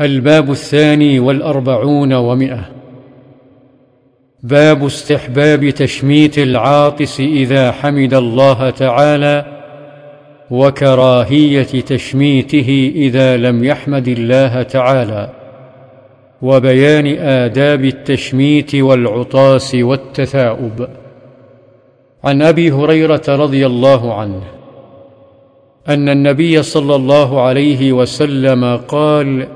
الباب الثاني والأربعون ومئة. باب استحباب تشميت العاطس إذا حمد الله تعالى وكراهية تشميته إذا لم يحمد الله تعالى وبيان آداب التشميت والعطاس والتثاؤب. عن أبي هريرة رضي الله عنه أن النبي صلى الله عليه وسلم قال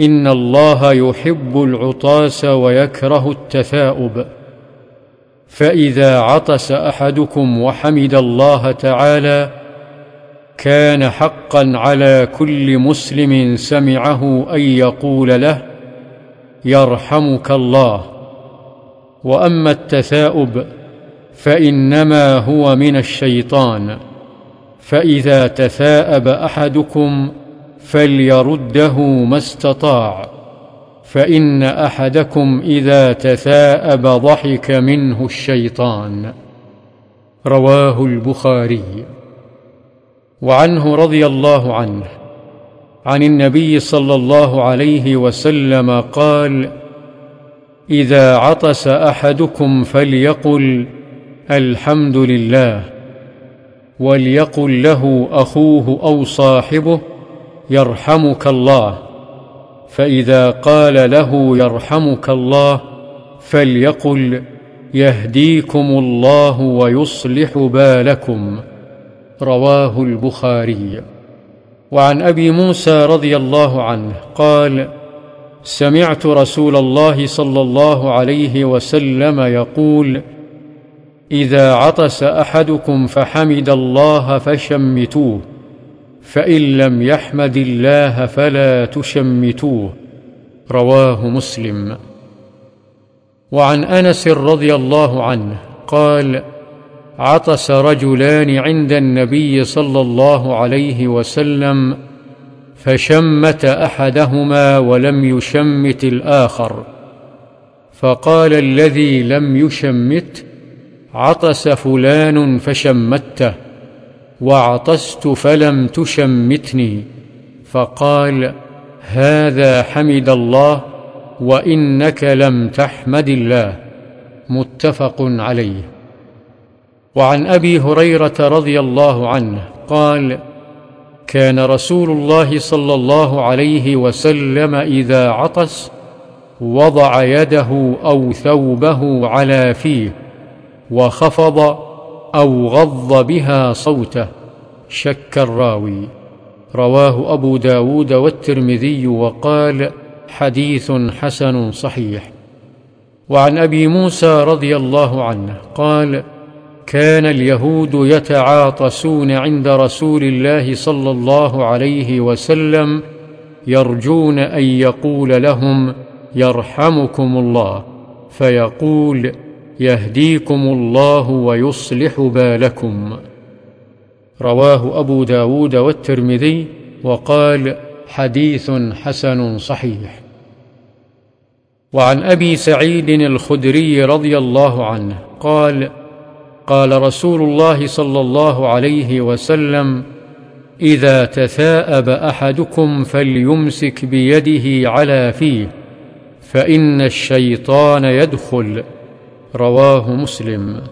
إن الله يحب العطاس ويكره التثاؤب. فإذا عطس أحدكم وحمد الله تعالى كان حقا على كل مسلم سمعه أن يقول له يرحمك الله. وأما التثاؤب فإنما هو من الشيطان. فإذا تثاءب أحدكم فليرده ما استطاع فإن أحدكم إذا تثاءب ضحك منه الشيطان. رواه البخاري. وعنه رضي الله عنه عن النبي صلى الله عليه وسلم قال إذا عطس أحدكم فليقل الحمد لله وليقل له أخوه أو صاحبه يرحمك الله. فإذا قال له يرحمك الله فليقل يهديكم الله ويصلح بالكم. رواه البخاري. وعن أبي موسى رضي الله عنه قال سمعت رسول الله صلى الله عليه وسلم يقول إذا عطس أحدكم فحمد الله فشمتوه. فإن لم يحمد الله فلا تشمتوه. رواه مسلم. وعن أنس رضي الله عنه قال عطس رجلان عند النبي صلى الله عليه وسلم فشمت أحدهما ولم يشمت الآخر. فقال الذي لم يشمت عطس فلان فشمته. وعطست فلم تشمتني فقال هذا حمد الله وإنك لم تحمد الله. متفق عليه. وعن أبي هريرة رضي الله عنه قال كان رسول الله صلى الله عليه وسلم إذا عطس وضع يده أو ثوبه على فيه وخفض أو غض بها صوته شك الراوي. رواه أبو داود والترمذي وقال حديث حسن صحيح. وعن أبي موسى رضي الله عنه قال كان اليهود يتعاطسون عند رسول الله صلى الله عليه وسلم يرجون أن يقول لهم يرحمكم الله. فيقول يهديكم الله ويصلح بالكم. رواه أبو داود والترمذي وقال حديث حسن صحيح. وعن أبي سعيد الخدري رضي الله عنه قال قال رسول الله صلى الله عليه وسلم إذا تثاءب أحدكم فليمسك بيده على فيه فإن الشيطان يدخل. رواه مسلم.